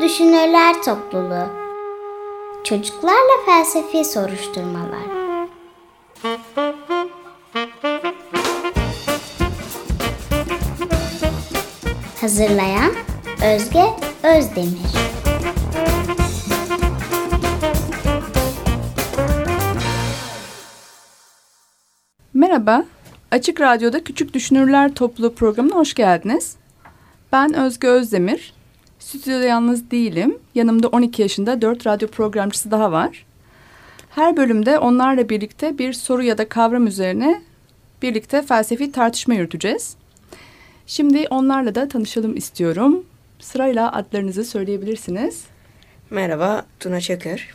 Düşünürler Topluluğu Çocuklarla Felsefi Soruşturmalar Hazırlayan Özge Özdemir Merhaba, Açık Radyo'da Küçük Düşünürler Topluluğu programına hoş geldiniz. Ben Özge Özdemir. Stüdyoda yalnız değilim. Yanımda 12 yaşında 4 radyo programcısı daha var. Her bölümde onlarla birlikte bir soru ya da kavram üzerine birlikte felsefi tartışma yürüteceğiz. Şimdi onlarla da tanışalım istiyorum. Sırayla adlarınızı söyleyebilirsiniz. Merhaba, Tuna Çakır.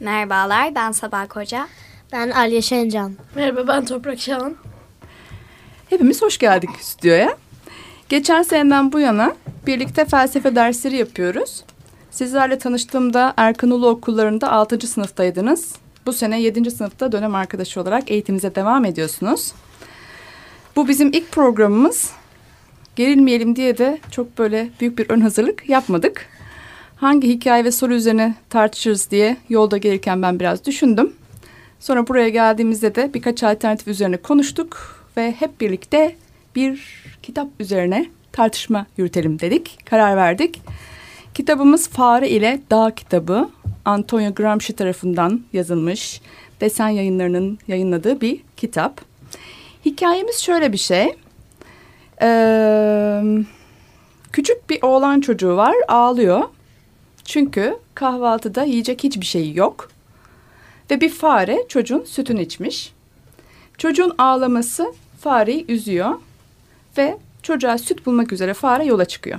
Merhabalar, ben Sabah Koca. Ben Alya Şencan. Merhaba, ben Toprak Şahan. Hepimiz hoş geldik stüdyoya. Geçen seneden bu yana birlikte felsefe dersleri yapıyoruz. Sizlerle tanıştığımda Erkan Ulu okullarında 6. sınıftaydınız. Bu sene 7. sınıfta dönem arkadaşı olarak eğitiminize devam ediyorsunuz. Bu bizim ilk programımız. Gerilmeyelim diye de çok böyle büyük bir ön hazırlık yapmadık. Hangi hikaye ve soru üzerine tartışırız diye yolda gelirken ben biraz düşündüm. Sonra buraya geldiğimizde de birkaç alternatif üzerine konuştuk ve hep birlikte bir kitap üzerine tartışma yürütelim dedik. Karar verdik. Kitabımız Fare ile Dağ kitabı. Antonio Gramsci tarafından yazılmış. Desen yayınlarının yayınladığı bir kitap. Hikayemiz şöyle bir şey. Ee, küçük bir oğlan çocuğu var ağlıyor. Çünkü kahvaltıda yiyecek hiçbir şey yok. Ve bir fare çocuğun sütünü içmiş. Çocuğun ağlaması fareyi üzüyor ve çocuğa süt bulmak üzere fare yola çıkıyor.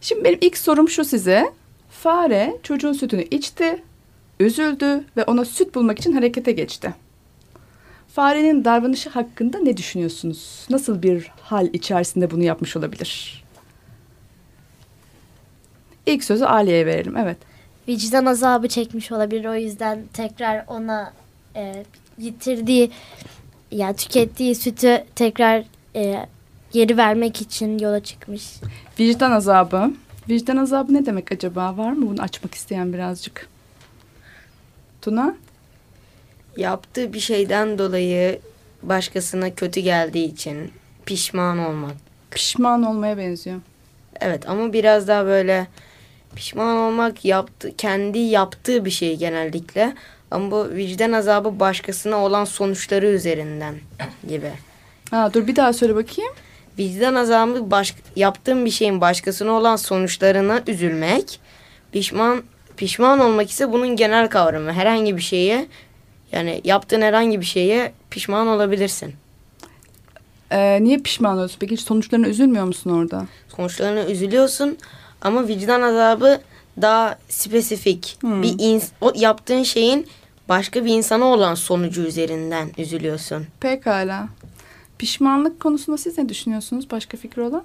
Şimdi benim ilk sorum şu size. Fare çocuğun sütünü içti, üzüldü ve ona süt bulmak için harekete geçti. Farenin davranışı hakkında ne düşünüyorsunuz? Nasıl bir hal içerisinde bunu yapmış olabilir? İlk sözü Aliye'ye verelim. Evet. Vicdan azabı çekmiş olabilir. O yüzden tekrar ona e, yitirdiği yani tükettiği sütü tekrar e, geri vermek için yola çıkmış. Vicdan azabı. Vicdan azabı ne demek acaba? Var mı bunu açmak isteyen birazcık? Tuna? Yaptığı bir şeyden dolayı başkasına kötü geldiği için pişman olmak. Pişman olmaya benziyor. Evet ama biraz daha böyle pişman olmak yaptı kendi yaptığı bir şey genellikle. Ama bu vicdan azabı başkasına olan sonuçları üzerinden gibi. Ha, dur bir daha söyle bakayım. Vicdan azabı baş, yaptığım bir şeyin başkasına olan sonuçlarına üzülmek. Pişman pişman olmak ise bunun genel kavramı. Herhangi bir şeye yani yaptığın herhangi bir şeye pişman olabilirsin. Ee, niye pişman oluyorsun? Peki hiç sonuçlarına üzülmüyor musun orada? Sonuçlarına üzülüyorsun ama vicdan azabı daha spesifik. Hmm. Bir o yaptığın şeyin başka bir insana olan sonucu üzerinden üzülüyorsun. Pekala. Pişmanlık konusunda siz ne düşünüyorsunuz? Başka fikri olan?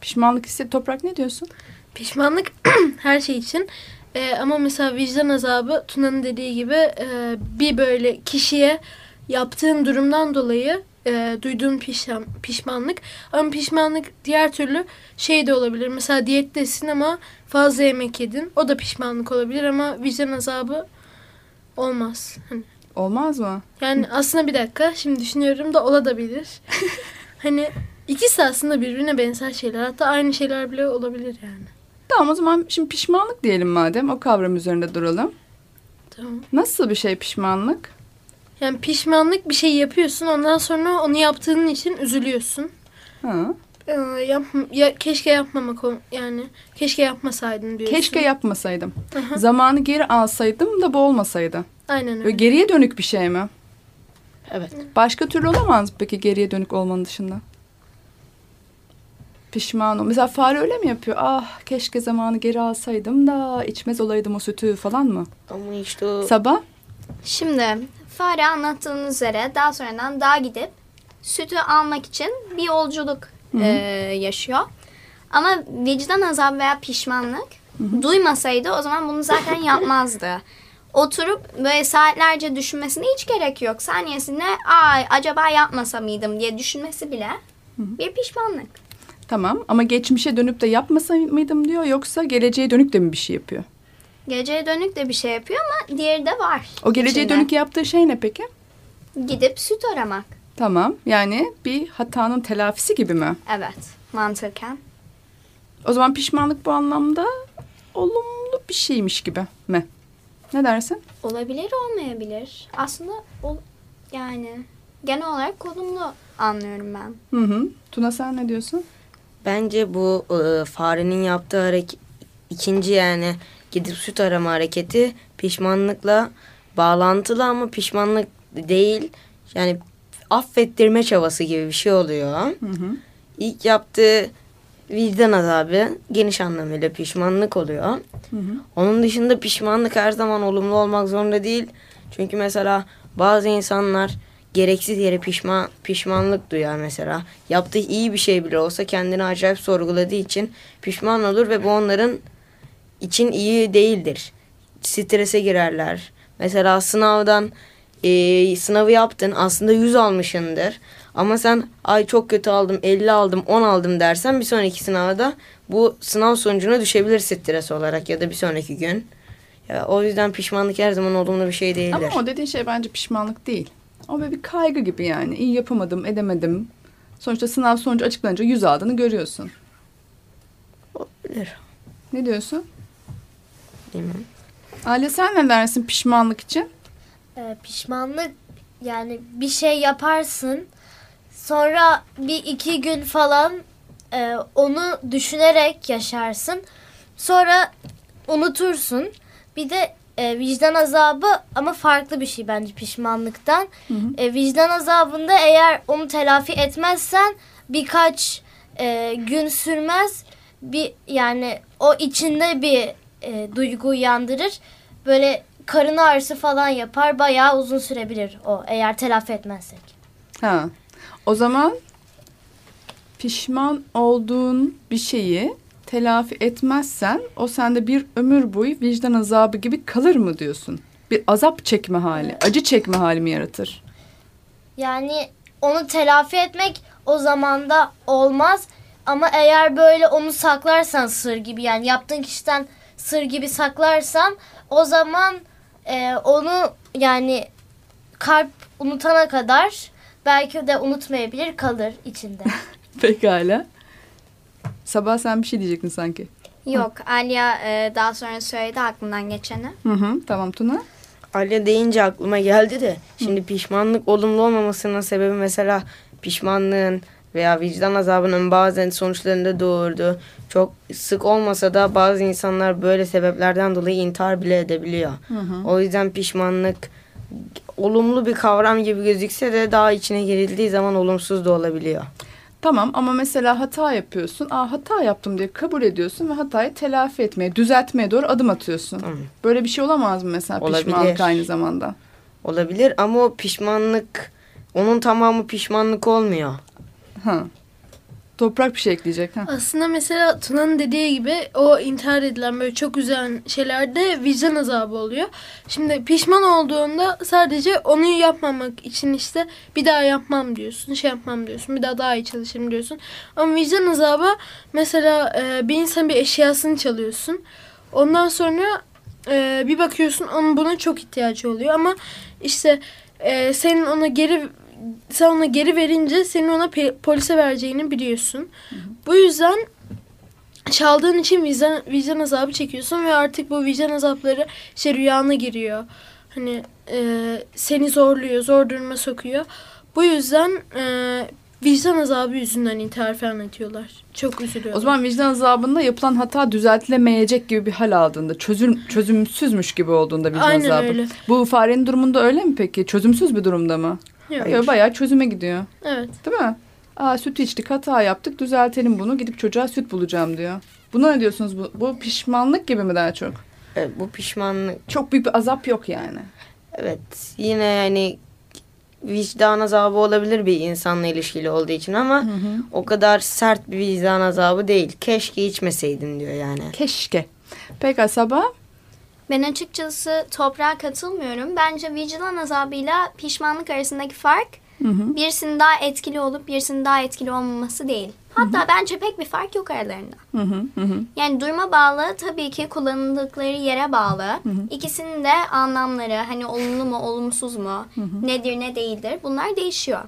Pişmanlık hissi Toprak ne diyorsun? Pişmanlık her şey için. Ee, ama mesela vicdan azabı Tuna'nın dediği gibi e, bir böyle kişiye yaptığın durumdan dolayı e, duyduğun pişman, pişmanlık. Ama pişmanlık diğer türlü şey de olabilir. Mesela diyettesin ama fazla yemek yedin. O da pişmanlık olabilir ama vicdan azabı olmaz. Hani Olmaz mı? Yani aslında bir dakika şimdi düşünüyorum da olabilir. hani ikisi aslında birbirine benzer şeyler. Hatta aynı şeyler bile olabilir yani. Tamam o zaman şimdi pişmanlık diyelim madem. O kavram üzerinde duralım. Tamam. Nasıl bir şey pişmanlık? Yani pişmanlık bir şey yapıyorsun ondan sonra onu yaptığın için üzülüyorsun. Ha. Ee, yap, ya, keşke yapmamak yani keşke yapmasaydın diyorsun. Keşke yapmasaydım. Aha. Zamanı geri alsaydım da bu olmasaydı. Aynen Böyle öyle. geriye dönük bir şey mi? Evet. Başka türlü olamaz mı peki geriye dönük olmanın dışında? Pişman ol. Mesela fare öyle mi yapıyor? Ah keşke zamanı geri alsaydım da içmez olaydım o sütü falan mı? Ama işte o Sabah? Şimdi fare anlattığınız üzere daha sonradan dağa gidip sütü almak için bir yolculuk e, yaşıyor. Ama vicdan azabı veya pişmanlık duymasaydı o zaman bunu zaten yapmazdı. Oturup böyle saatlerce düşünmesine hiç gerek yok. Saniyesinde ay acaba yapmasa mıydım diye düşünmesi bile bir pişmanlık. Tamam ama geçmişe dönüp de yapmasa mıydım diyor yoksa geleceğe dönük de mi bir şey yapıyor? Geleceğe dönük de bir şey yapıyor ama diğeri de var. O geleceğe içinde. dönük yaptığı şey ne peki? Gidip süt aramak. Tamam yani bir hatanın telafisi gibi mi? Evet mantıken. O zaman pişmanlık bu anlamda olumlu bir şeymiş gibi mi? Ne dersin? Olabilir olmayabilir. Aslında ol, yani genel olarak olumlu anlıyorum ben. Hı hı. Tuna sen ne diyorsun? Bence bu e, farenin yaptığı hareket ikinci yani gidip süt arama hareketi pişmanlıkla bağlantılı ama pişmanlık değil. Yani affettirme çabası gibi bir şey oluyor. Hı hı. İlk yaptığı vicdan azabı geniş anlamıyla pişmanlık oluyor. Hı hı. Onun dışında pişmanlık her zaman olumlu olmak zorunda değil. Çünkü mesela bazı insanlar gereksiz yere pişman pişmanlık duyar mesela. Yaptığı iyi bir şey bile olsa kendini acayip sorguladığı için pişman olur ve bu onların için iyi değildir. Strese girerler. Mesela sınavdan e, sınavı yaptın aslında 100 almışındır. Ama sen ay çok kötü aldım 50 aldım 10 aldım dersen bir sonraki sınavda bu sınav sonucuna düşebilir stres olarak ya da bir sonraki gün. Ya, o yüzden pişmanlık her zaman olumlu bir şey değildir. Ama o dediğin şey bence pişmanlık değil. O böyle bir kaygı gibi yani. İyi yapamadım, edemedim. Sonuçta sınav sonucu açıklanınca yüz aldığını görüyorsun. Olabilir. Ne diyorsun? Bilmem. Aile sen ne dersin pişmanlık için? Ee, pişmanlık yani bir şey yaparsın sonra bir iki gün falan e, onu düşünerek yaşarsın sonra unutursun. Bir de e, vicdan azabı ama farklı bir şey bence pişmanlıktan. E, vicdan azabında eğer onu telafi etmezsen birkaç e, gün sürmez. Bir yani o içinde bir e, duygu uyandırır. Böyle karın ağrısı falan yapar bayağı uzun sürebilir o eğer telafi etmezsek. Ha. O zaman pişman olduğun bir şeyi telafi etmezsen o sende bir ömür boyu vicdan azabı gibi kalır mı diyorsun? Bir azap çekme hali, acı çekme hali mi yaratır? Yani onu telafi etmek o zaman da olmaz ama eğer böyle onu saklarsan sır gibi yani yaptığın kişiden sır gibi saklarsan o zaman e, onu yani kalp unutana kadar belki de unutmayabilir kalır içinde. Pekala. Sabah sen bir şey diyecektin sanki. Yok Alya e, daha sonra söyledi aklından geçeni. Hı hı. Tamam Tuna. Alya deyince aklıma geldi de şimdi pişmanlık olumlu olmamasının sebebi mesela pişmanlığın veya vicdan azabının bazen sonuçlarında doğurdu. Çok sık olmasa da bazı insanlar böyle sebeplerden dolayı intihar bile edebiliyor. O yüzden pişmanlık olumlu bir kavram gibi gözükse de daha içine girildiği zaman olumsuz da olabiliyor. Tamam ama mesela hata yapıyorsun. Aa hata yaptım diye kabul ediyorsun ve hatayı telafi etmeye, düzeltmeye doğru adım atıyorsun. Hı. Böyle bir şey olamaz mı mesela Olabilir. pişmanlık aynı zamanda? Olabilir ama o pişmanlık onun tamamı pişmanlık olmuyor. Ha. Toprak bir şey ekleyecek. Ha. Aslında mesela Tuna'nın dediği gibi o intihar edilen böyle çok üzen şeylerde vicdan azabı oluyor. Şimdi pişman olduğunda sadece onu yapmamak için işte bir daha yapmam diyorsun, şey yapmam diyorsun, bir daha daha iyi çalışırım diyorsun. Ama vicdan azabı mesela e, bir insan bir eşyasını çalıyorsun. Ondan sonra e, bir bakıyorsun onun buna çok ihtiyacı oluyor ama işte e, senin ona geri sen ona geri verince senin ona polise vereceğini biliyorsun. Bu yüzden çaldığın için vicdan, vicdan azabı çekiyorsun ve artık bu vicdan azapları işte rüyana giriyor. Hani e, seni zorluyor, zor duruma sokuyor. Bu yüzden e, vicdan azabı yüzünden intihar falan ediyorlar. Çok üzülüyorlar. O zaman vicdan azabında yapılan hata düzeltilemeyecek gibi bir hal aldığında, çözüm çözümsüzmüş gibi olduğunda vicdan Aynen azabı. öyle. Bu farenin durumunda öyle mi peki? Çözümsüz bir durumda mı? Yok. Yok. Bayağı çözüme gidiyor. Evet. Değil mi? Aa süt içtik, hata yaptık, düzeltelim bunu. Gidip çocuğa süt bulacağım diyor. Buna ne diyorsunuz? Bu, bu pişmanlık gibi mi daha çok? Evet, bu pişmanlık Çok büyük bir azap yok yani. Evet yine yani vicdan azabı olabilir bir insanla ilişkili olduğu için ama o kadar sert bir vicdan azabı değil. Keşke içmeseydin diyor yani. Keşke. Peki sabah? Ben açıkçası toprağa katılmıyorum. Bence vicdan azabıyla pişmanlık arasındaki fark birisinin daha etkili olup birisinin daha etkili olmaması değil. Hatta bence pek bir fark yok aralarında. Hı hı, hı hı. Yani duruma bağlı tabii ki kullanıldıkları yere bağlı. İkisinin de anlamları hani olumlu mu olumsuz mu nedir ne değildir bunlar değişiyor.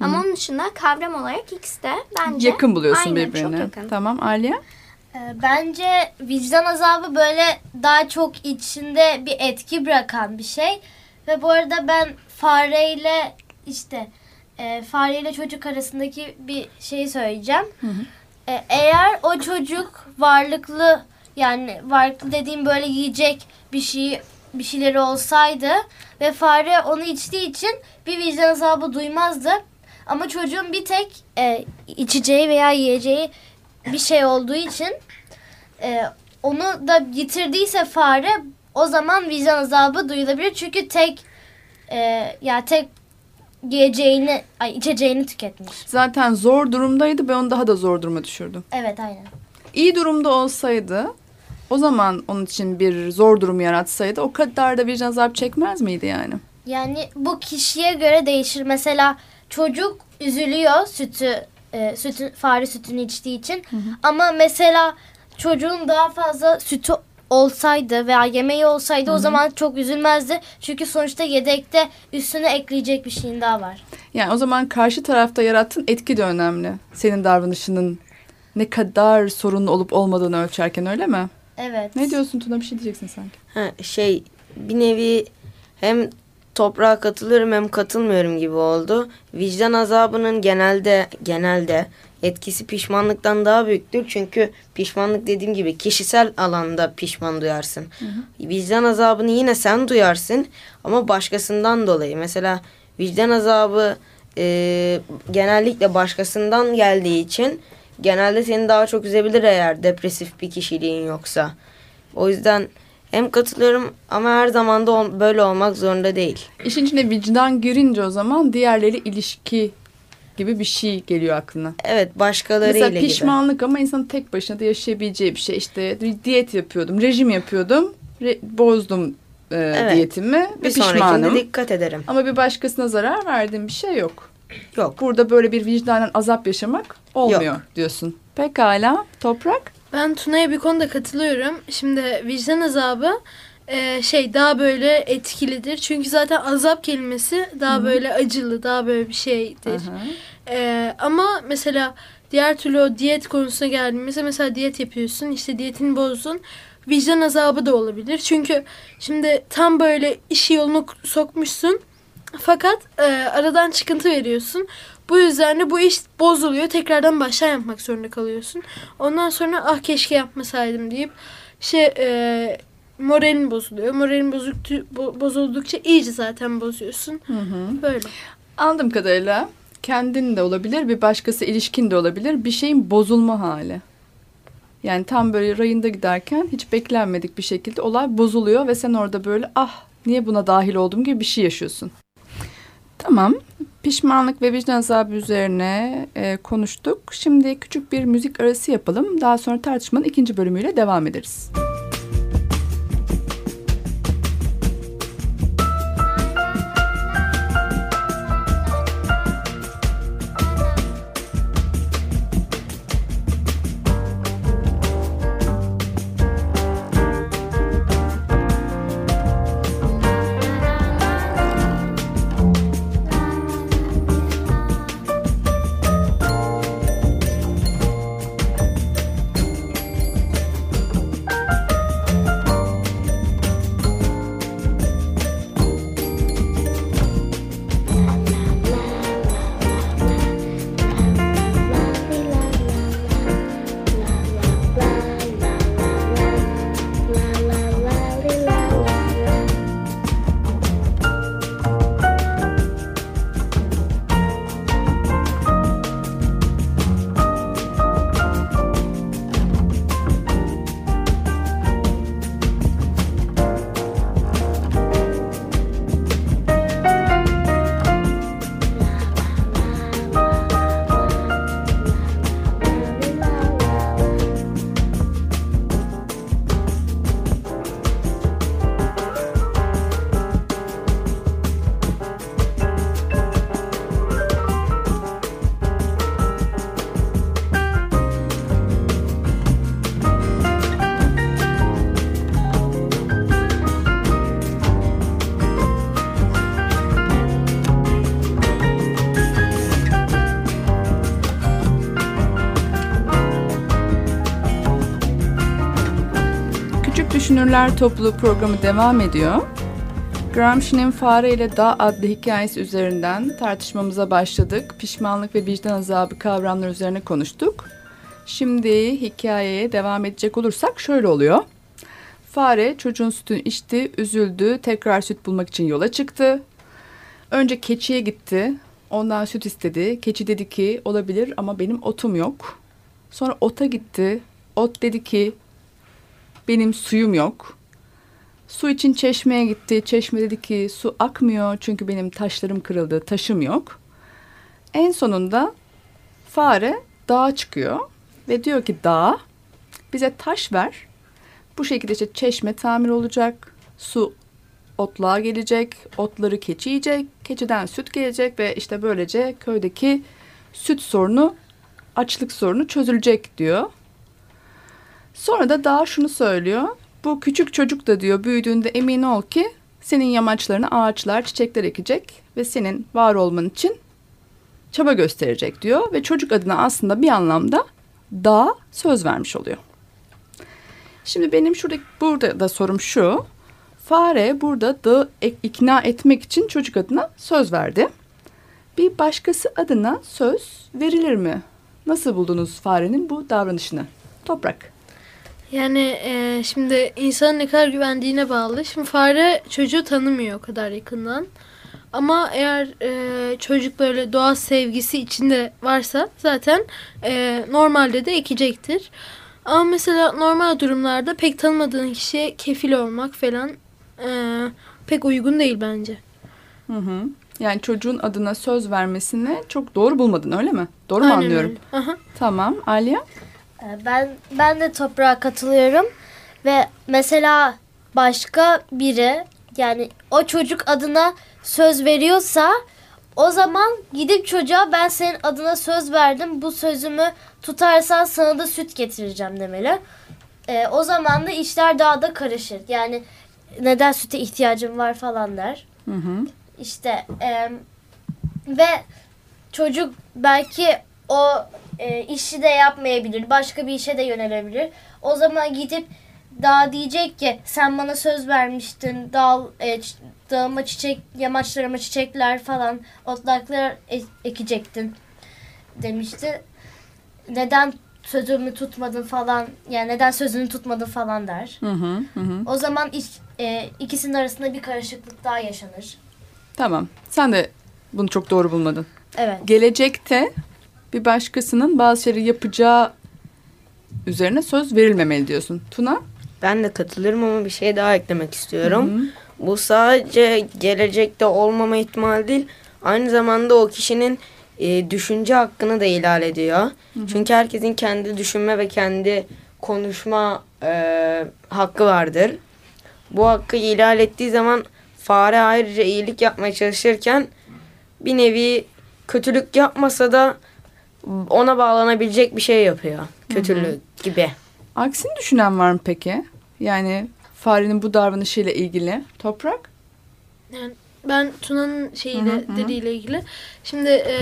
Ama onun dışında kavram olarak ikisi de bence Yakın buluyorsun aynen, birbirine. Çok yakın. Tamam Aliye? Ee, Bence vicdan azabı böyle daha çok içinde bir etki bırakan bir şey. Ve bu arada ben fareyle işte e, fareyle çocuk arasındaki bir şey söyleyeceğim. E, eğer o çocuk varlıklı yani varlıklı dediğim böyle yiyecek bir şey bir şeyleri olsaydı ve fare onu içtiği için bir vicdan azabı duymazdı. Ama çocuğun bir tek e, içeceği veya yiyeceği bir şey olduğu için e, onu da yitirdiyse fare o zaman vicdan azabı duyulabilir. Çünkü tek e, ya tek yiyeceğini ay içeceğini tüketmiş. Zaten zor durumdaydı ben onu daha da zor duruma düşürdüm. Evet aynen. İyi durumda olsaydı o zaman onun için bir zor durum yaratsaydı o kadar da vicdan azabı çekmez miydi yani? Yani bu kişiye göre değişir. Mesela çocuk üzülüyor sütü e, sütü fare sütünü içtiği için. Ama mesela çocuğun daha fazla sütü olsaydı veya yemeği olsaydı o zaman çok üzülmezdi. Çünkü sonuçta yedekte üstüne ekleyecek bir şeyin daha var. Yani o zaman karşı tarafta yarattığın etki de önemli. Senin davranışının ne kadar sorunlu olup olmadığını ölçerken öyle mi? Evet. Ne diyorsun Tuna bir şey diyeceksin sanki. Ha, şey bir nevi hem toprağa katılıyorum hem katılmıyorum gibi oldu. Vicdan azabının genelde genelde etkisi pişmanlıktan daha büyüktür. Çünkü pişmanlık dediğim gibi kişisel alanda pişman duyarsın. Vicdan azabını yine sen duyarsın ama başkasından dolayı. Mesela vicdan azabı e, genellikle başkasından geldiği için genelde seni daha çok üzebilir eğer depresif bir kişiliğin yoksa. O yüzden hem katılıyorum ama her zaman da böyle olmak zorunda değil. İşin içine vicdan girince o zaman diğerleri ilişki gibi bir şey geliyor aklına. Evet başkalarıyla Mesela gibi. pişmanlık ama insanın tek başına da yaşayabileceği bir şey. İşte diyet yapıyordum, rejim yapıyordum, re- bozdum e, Evet. diyetimi ve Bir sonrakinde pişmanım. dikkat ederim. Ama bir başkasına zarar verdiğim bir şey yok. Yok. Burada böyle bir vicdanen azap yaşamak olmuyor diyorsun. Pekala, Toprak. Ben Tuna'ya bir konuda katılıyorum. Şimdi vicdan azabı e, şey daha böyle etkilidir. Çünkü zaten azap kelimesi daha böyle acılı, daha böyle bir şeydir. E, ama mesela diğer türlü o diyet konusuna geldiğimizde mesela diyet yapıyorsun, işte diyetini bozdun. Vicdan azabı da olabilir. Çünkü şimdi tam böyle işi yoluna sokmuşsun. Fakat e, aradan çıkıntı veriyorsun. Bu yüzden de bu iş bozuluyor. Tekrardan baştan yapmak zorunda kalıyorsun. Ondan sonra ah keşke yapmasaydım deyip şey e, moralin bozuluyor. Moralin bozuktu, bo- bozuldukça iyice zaten bozuyorsun. Hı hı. Böyle. Anladığım kadarıyla kendin de olabilir, bir başkası ilişkin de olabilir. Bir şeyin bozulma hali. Yani tam böyle rayında giderken hiç beklenmedik bir şekilde olay bozuluyor ve sen orada böyle ah niye buna dahil oldum gibi bir şey yaşıyorsun. Tamam. Pişmanlık ve vicdan azabı üzerine e, konuştuk. Şimdi küçük bir müzik arası yapalım. Daha sonra tartışmanın ikinci bölümüyle devam ederiz. Gönüller Topluluğu programı devam ediyor. Gramsci'nin Fare ile Dağ adlı hikayesi üzerinden tartışmamıza başladık. Pişmanlık ve vicdan azabı kavramları üzerine konuştuk. Şimdi hikayeye devam edecek olursak şöyle oluyor. Fare çocuğun sütünü içti, üzüldü, tekrar süt bulmak için yola çıktı. Önce keçiye gitti, ondan süt istedi. Keçi dedi ki olabilir ama benim otum yok. Sonra ota gitti, ot dedi ki benim suyum yok. Su için çeşmeye gitti. Çeşme dedi ki su akmıyor çünkü benim taşlarım kırıldı, taşım yok. En sonunda fare dağa çıkıyor ve diyor ki dağa bize taş ver. Bu şekilde işte çeşme tamir olacak. Su otluğa gelecek. Otları keçi yiyecek. Keçiden süt gelecek ve işte böylece köydeki süt sorunu, açlık sorunu çözülecek diyor. Sonra da daha şunu söylüyor. Bu küçük çocuk da diyor büyüdüğünde emin ol ki senin yamaçlarına ağaçlar, çiçekler ekecek ve senin var olman için çaba gösterecek diyor ve çocuk adına aslında bir anlamda dağa söz vermiş oluyor. Şimdi benim şurada burada da sorum şu. Fare burada dağı ikna etmek için çocuk adına söz verdi. Bir başkası adına söz verilir mi? Nasıl buldunuz farenin bu davranışını? Toprak. Yani e, şimdi insanın ne kadar güvendiğine bağlı. Şimdi fare çocuğu tanımıyor o kadar yakından. Ama eğer e, çocuk böyle doğa sevgisi içinde varsa zaten e, normalde de ekecektir. Ama mesela normal durumlarda pek tanımadığın kişiye kefil olmak falan e, pek uygun değil bence. Hı hı. Yani çocuğun adına söz vermesini çok doğru bulmadın öyle mi? Doğru mu Aynen anlıyorum? öyle. Aha. Tamam. Alya? Ee, Ben ben de toprağa katılıyorum ve mesela başka biri yani o çocuk adına söz veriyorsa o zaman gidip çocuğa ben senin adına söz verdim bu sözümü tutarsan sana da süt getireceğim demeli. Ee, o zaman da işler daha da karışır. Yani neden süte ihtiyacım var falan der. Hı hı. İşte e, ve çocuk belki o e, işi de yapmayabilir. Başka bir işe de yönelebilir. O zaman gidip daha diyecek ki sen bana söz vermiştin. Dağ, e, dağıma çiçek, yamaçlarıma çiçekler falan otlaklar e- ekecektin demişti. Neden sözümü tutmadın falan yani neden sözünü tutmadın falan der. Hı hı. Hı. O zaman iş, e, ikisinin arasında bir karışıklık daha yaşanır. Tamam. Sen de bunu çok doğru bulmadın. Evet. Gelecekte bir başkasının bazı şeyleri yapacağı üzerine söz verilmemeli diyorsun. Tuna? Ben de katılırım ama bir şey daha eklemek istiyorum. Bu sadece gelecekte olmama ihtimali değil. Aynı zamanda o kişinin e, düşünce hakkını da ihlal ediyor. Çünkü herkesin kendi düşünme ve kendi konuşma e, hakkı vardır. Bu hakkı ihlal ettiği zaman fare ayrıca iyilik yapmaya çalışırken bir nevi kötülük yapmasa da ona bağlanabilecek bir şey yapıyor. Kötülük gibi. Aksini düşünen var mı peki? Yani farenin bu davranışıyla ilgili. Toprak? Yani ben Tuna'nın şeyiyle Hı hı, hı. dediğiyle ilgili. Şimdi e,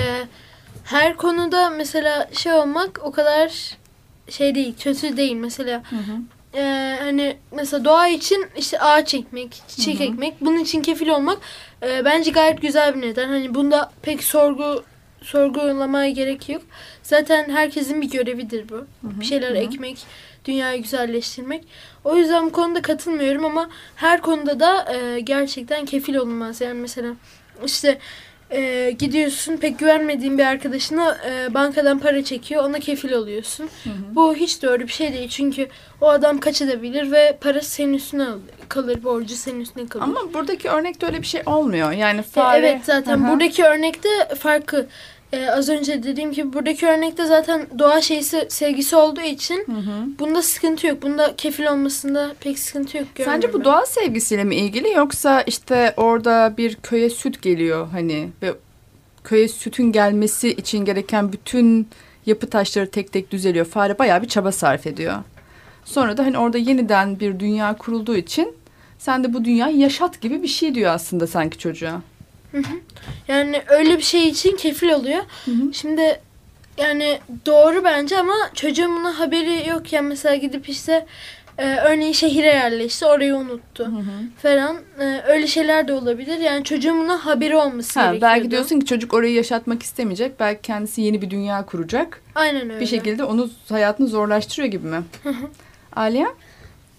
her konuda mesela şey olmak o kadar şey değil, kötü değil. Mesela e, hani mesela doğa için işte ağaç ekmek, çiçek ekmek, bunun için kefil olmak e, bence gayet güzel bir neden. Hani bunda pek sorgu sorgulamaya gerek yok. Zaten herkesin bir görevidir bu. bir şeyler ekmek, dünyayı güzelleştirmek. O yüzden bu konuda katılmıyorum ama her konuda da e, gerçekten kefil olunmaz. Yani mesela işte e, gidiyorsun pek güvenmediğin bir arkadaşına e, bankadan para çekiyor ona kefil oluyorsun. Bu hiç doğru bir şey değil çünkü o adam kaçabilir ve para senin üstüne al- kalır, borcu senin üstüne kalır. Ama buradaki örnekte öyle bir şey olmuyor. Yani E, fare... Evet zaten Hı hı. buradaki örnekte farkı. E, az önce dediğim gibi buradaki örnekte zaten doğa şeysi sevgisi olduğu için bunda sıkıntı yok. Bunda kefil olmasında pek sıkıntı yok. Sence bu ben. doğa sevgisiyle mi ilgili yoksa işte orada bir köye süt geliyor hani ve köye sütün gelmesi için gereken bütün yapı taşları tek tek düzeliyor. Fare bayağı bir çaba sarf ediyor. Sonra da hani orada yeniden bir dünya kurulduğu için sen de bu dünyayı yaşat gibi bir şey diyor aslında sanki çocuğa. Yani öyle bir şey için kefil oluyor. Şimdi yani doğru bence ama çocuğun buna haberi yokken mesela gidip işte e, örneğin şehire yerleşti orayı unuttu falan E, öyle şeyler de olabilir. Yani çocuğun buna haberi olması Ha, gerekiyordu. belki diyorsun ki çocuk orayı yaşatmak istemeyecek. Belki kendisi yeni bir dünya kuracak. Aynen öyle. Bir şekilde onu hayatını zorlaştırıyor gibi mi? Aliye?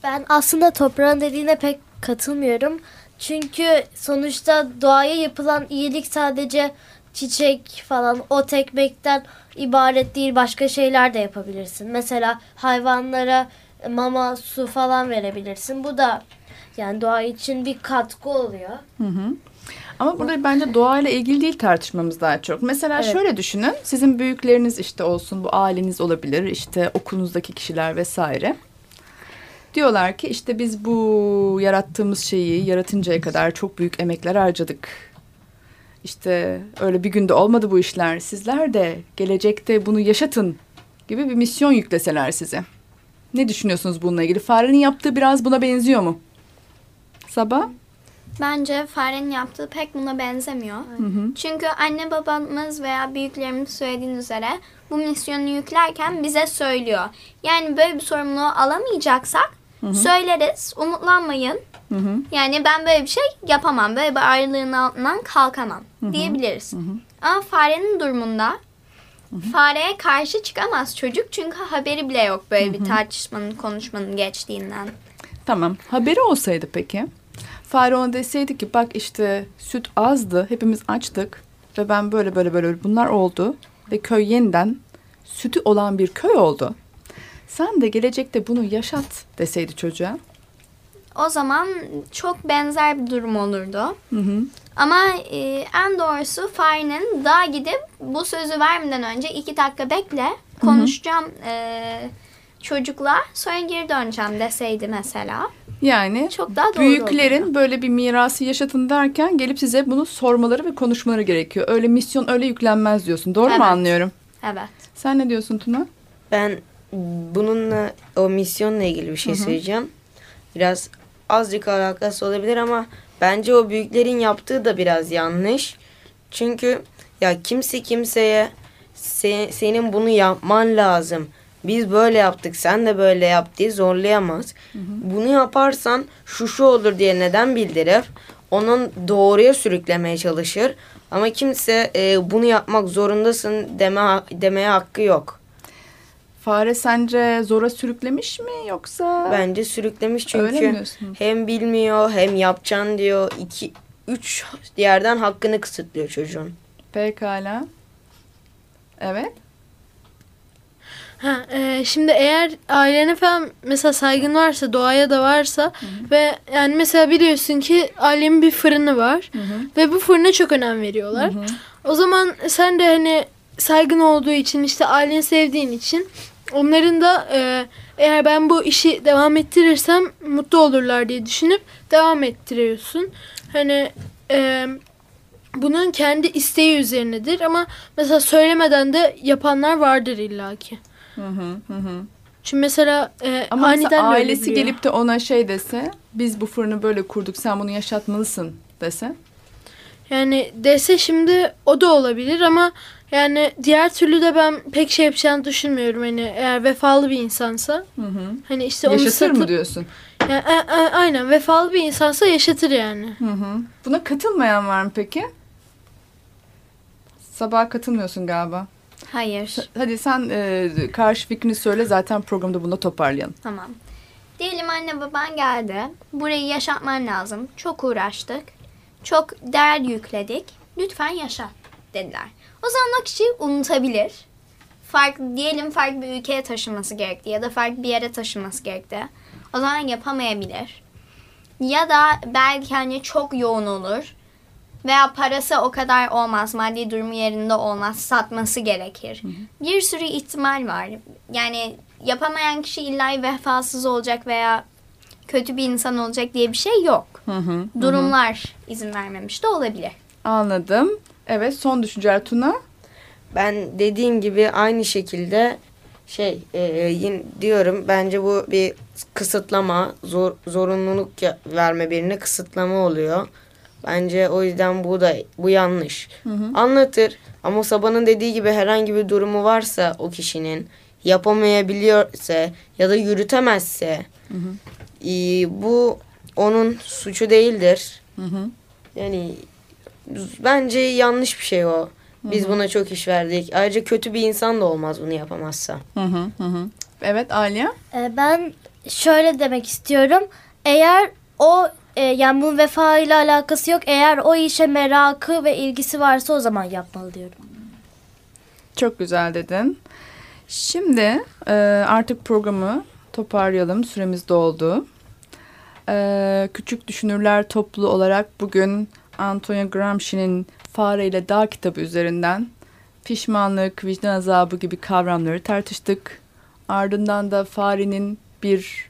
Ben aslında toprağın dediğine pek katılmıyorum. Çünkü sonuçta doğaya yapılan iyilik sadece çiçek falan ot ekmekten ibaret değil başka şeyler de yapabilirsin. Mesela hayvanlara mama, su falan verebilirsin. Bu da yani doğa için bir katkı oluyor. Hı hı. Ama burada bence doğayla ilgili değil tartışmamız daha çok. Mesela Evet. şöyle düşünün. Sizin büyükleriniz işte olsun, bu aileniz olabilir, işte okulunuzdaki kişiler vesaire. Diyorlar ki işte biz bu yarattığımız şeyi yaratıncaya kadar çok büyük emekler harcadık. İşte öyle bir günde olmadı bu işler. Sizler de gelecekte bunu yaşatın gibi bir misyon yükleseler size. Ne düşünüyorsunuz bununla ilgili? Farenin yaptığı biraz buna benziyor mu? Sabah? Bence farenin yaptığı pek buna benzemiyor. Çünkü anne babamız veya büyüklerimiz söylediğin üzere bu misyonu yüklerken bize söylüyor. Yani böyle bir sorumluluğu alamayacaksak söyleriz, umutlanmayın. Hı hı. Yani ben böyle bir şey yapamam, böyle bir ayrılığın altından kalkamam diyebiliriz. Ama farenin durumunda fareye karşı çıkamaz çocuk çünkü haberi bile yok böyle bir tartışmanın, konuşmanın geçtiğinden. Tamam. Haberi olsaydı peki? Fare ona deseydi ki bak işte süt azdı. Hepimiz açtık. Ve ben böyle böyle böyle bunlar oldu. Ve köy yeniden sütü olan bir köy oldu. Sen de gelecekte bunu yaşat deseydi çocuğa. O zaman çok benzer bir durum olurdu. Hı hı. Ama e, en doğrusu farenin daha gidip bu sözü vermeden önce iki dakika bekle konuşacağım e, çocukla sonra geri döneceğim deseydi mesela. Yani Çok daha doğru büyüklerin olurdu. böyle bir mirası yaşatın derken gelip size bunu sormaları ve konuşmaları gerekiyor. Öyle misyon öyle yüklenmez diyorsun. Doğru mu Evet. anlıyorum? Evet. Sen ne diyorsun Tuna? Ben bununla o misyonla ilgili bir şey söyleyeceğim. Biraz azıcık alakası olabilir ama bence o büyüklerin yaptığı da biraz yanlış. Çünkü ya kimse kimseye "Se- senin bunu yapman lazım. Biz böyle yaptık sen de böyle yap diye zorlayamaz. Bunu yaparsan şu şu olur diye neden bildirir. Onun doğruya sürüklemeye çalışır. Ama kimse e, bunu yapmak zorundasın deme demeye hakkı yok. Fare sence zora sürüklemiş mi yoksa? Bence sürüklemiş çünkü hem bilmiyor hem yapacaksın diyor. iki üç yerden hakkını kısıtlıyor çocuğun. Pekala. Evet. Ha, e, şimdi eğer ailene falan mesela saygın varsa doğaya da varsa ve yani mesela biliyorsun ki ailemin bir fırını var ve bu fırına çok önem veriyorlar. O zaman sen de hani saygın olduğu için işte aileni sevdiğin için onların da e, eğer ben bu işi devam ettirirsem mutlu olurlar diye düşünüp devam ettiriyorsun. Hani e, bunun kendi isteği üzerinedir ama mesela söylemeden de yapanlar vardır illaki. Hı hı hı. Çünkü mesela e, Ama aniden mesela ailesi biliyor. gelip de ona şey dese, biz bu fırını böyle kurduk, sen bunu yaşatmalısın dese. yani dese şimdi o da olabilir ama yani diğer türlü de ben pek şey yapacağını düşünmüyorum hani eğer vefalı bir insansa Hı hı. hani işte onu Yaşatır mı satıp diyorsun? yani, a- a- aynen vefalı bir insansa yaşatır yani. Hı hı. Buna katılmayan var mı peki? Sabah katılmıyorsun galiba. Hayır. Hadi sen e, karşı fikrini söyle zaten programda bunu toparlayalım. Tamam. Diyelim anne baban geldi. Burayı yaşatman lazım. Çok uğraştık. Çok değer yükledik. Lütfen yaşat dediler. O zaman o kişi unutabilir. Farklı, diyelim farklı bir ülkeye taşınması gerekti ya da farklı bir yere taşınması gerekti. O zaman yapamayabilir. Ya da belki hani çok yoğun olur. Veya parası o kadar olmaz, maddi durumu yerinde olmaz, satması gerekir. Bir sürü ihtimal var. Yani yapamayan kişi illa vefasız olacak veya kötü bir insan olacak diye bir şey yok. Hı hı. Durumlar izin vermemiş de olabilir. Anladım. Evet son düşünceler Tuna. Ben dediğim gibi aynı şekilde şey e, yine diyorum bence bu bir kısıtlama zor, zorunluluk verme birine kısıtlama oluyor. Bence o yüzden bu da bu yanlış. Anlatır ama Sabah'ın dediği gibi herhangi bir durumu varsa o kişinin yapamayabiliyorsa ya da yürütemezse Ee, bu onun suçu değildir. Yani bence yanlış bir şey o. Biz buna çok iş verdik. Ayrıca kötü bir insan da olmaz bunu yapamazsa. Hı hı hı hı. Evet Aliye. Ee, ben şöyle demek istiyorum. Eğer o e, yani bunun vefa ile alakası yok. Eğer o işe merakı ve ilgisi varsa o zaman yapmalı diyorum. Çok güzel dedin. Şimdi e, artık programı toparlayalım. Süremiz doldu. E, Küçük Düşünürler Topluluğu olarak bugün Antonio Gramsci'nin Fare ile Dağ kitabı üzerinden pişmanlık, vicdan azabı gibi kavramları tartıştık. Ardından da farenin bir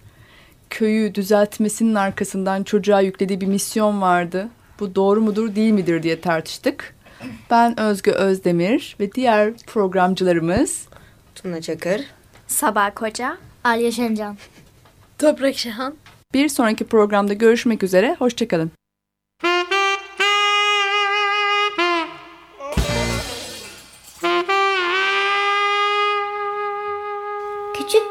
köyü düzeltmesinin arkasından çocuğa yüklediği bir misyon vardı. Bu doğru mudur değil midir diye tartıştık. Ben Özgü Özdemir ve diğer programcılarımız Tuna Çakır. Sabah Koca. Alya Şencan. Toprak Şahan. bir sonraki programda görüşmek üzere. Hoşçakalın.